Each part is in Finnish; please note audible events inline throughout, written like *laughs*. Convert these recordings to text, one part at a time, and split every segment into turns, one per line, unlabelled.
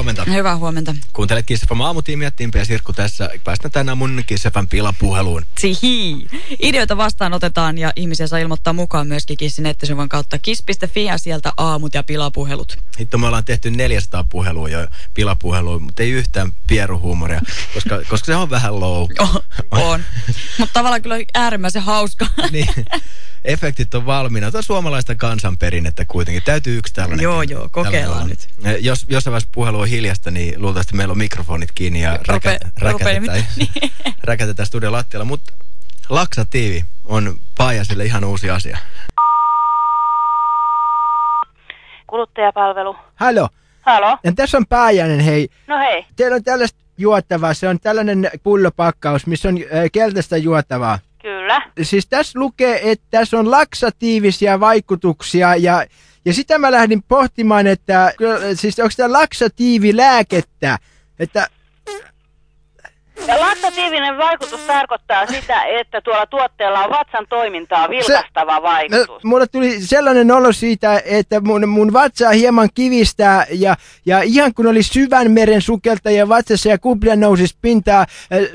huomenta.
Hyvää huomenta.
Kuuntelet Kissafan aamutiimiä, Timpe ja Sirkku tässä. Päästään tänään mun Kissafan pilapuheluun.
Sihi. Ideoita vastaan otetaan ja ihmisiä saa ilmoittaa mukaan myöskin Kissin nettisivujen kautta kiss.fi ja sieltä aamut ja pilapuhelut.
Hitto me ollaan tehty 400 puhelua jo pilapuhelua, mutta ei yhtään pieruhuumoria, koska, koska se on vähän low.
Oh, *laughs* on. mutta tavallaan kyllä äärimmäisen hauska.
niin. *laughs* Efektit on valmiina. Tämä on suomalaista kansanperinnettä kuitenkin. Täytyy yksi tällainen.
Joo, joo, kokeillaan nyt.
Jos jossain vaiheessa puhelu on hiljasta, niin luultavasti meillä on mikrofonit kiinni ja räkä, räkätetään, *laughs* räkätetään studion lattialla. Mutta laksatiivi on Paajasille ihan uusi asia.
Kuluttajapalvelu.
Halo.
Halo.
Ja tässä on Paajanen, hei.
No hei.
Teillä on tällaista juotavaa. Se on tällainen pullopakkaus, missä on äh, keltaista juotavaa.
Kyllä.
Siis tässä lukee, että tässä on laksatiivisia vaikutuksia ja, ja sitä mä lähdin pohtimaan, että siis onko tämä laksatiivilääkettä, että
ja laktatiivinen vaikutus tarkoittaa sitä, että tuolla tuotteella on vatsan toimintaa vilkastava se, vaikutus. No,
mulle tuli sellainen olo siitä, että mun, mun vatsaa hieman kivistää ja, ja ihan kun oli syvän meren sukeltaja vatsassa ja kuplia nousisi pintaa,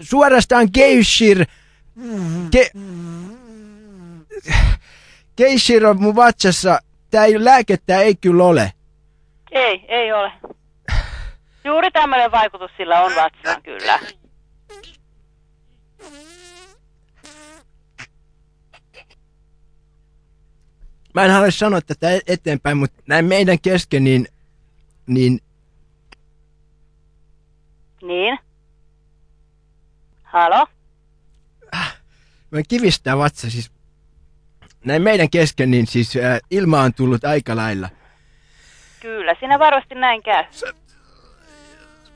suorastaan geishir, ke, geishir on mun vatsassa, tää ei, lääkettä ei kyllä ole.
Ei, ei ole. Juuri tämmöinen vaikutus sillä on vatsaan, kyllä.
Mä en halua sanoa tätä e- eteenpäin, mutta näin meidän kesken, niin... Niin?
Niin? Halo?
Kivistää vatsa, siis... Näin meidän kesken, niin siis äh, ilma on tullut aika lailla.
Kyllä, siinä varmasti näin käy. Sä...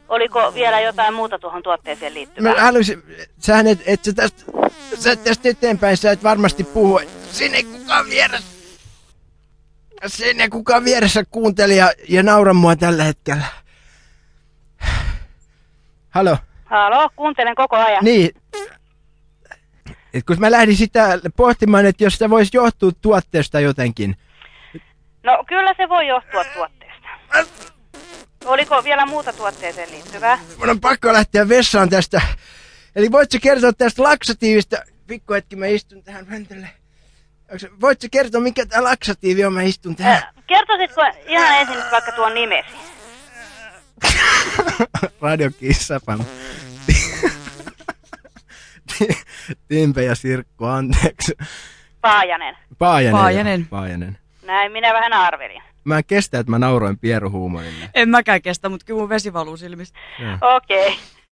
Oliko vielä jotain muuta tuohon tuotteeseen liittyvää?
Mä haluaisin, sähän et, et sä tästä, sä tästä eteenpäin sä et varmasti puhu. Sinne kukaan vieressä sinne kukaan vieressä kuunteli ja, ja naura mua tällä hetkellä. Halo?
Halo, kuuntelen koko ajan.
Niin. Et kun mä lähdin sitä pohtimaan, että jos se voisi johtua tuotteesta jotenkin.
No kyllä se voi johtua tuotteesta. Oliko vielä muuta tuotteeseen liittyvää?
Mun on pakko lähteä vessaan tästä. Eli voitko kertoa tästä laksatiivista? Pikku hetki, mä istun tähän pöntölle. Voitko kertoa, mikä tämä laksatiivi on? Mä istun tähän. Äh,
kertoisitko ihan ensin vaikka tuon nimesi? *laughs*
Radio Kissafan. Timpe ja Sirkku, anteeksi.
Paajanen.
Paajanen.
Paajanen.
Paajanen.
Näin minä vähän arvelin.
Mä en kestä, että mä nauroin pieruhuumorille.
En mäkään kestä, mutta kyllä mun vesi valuu silmistä.
Okei. Okay.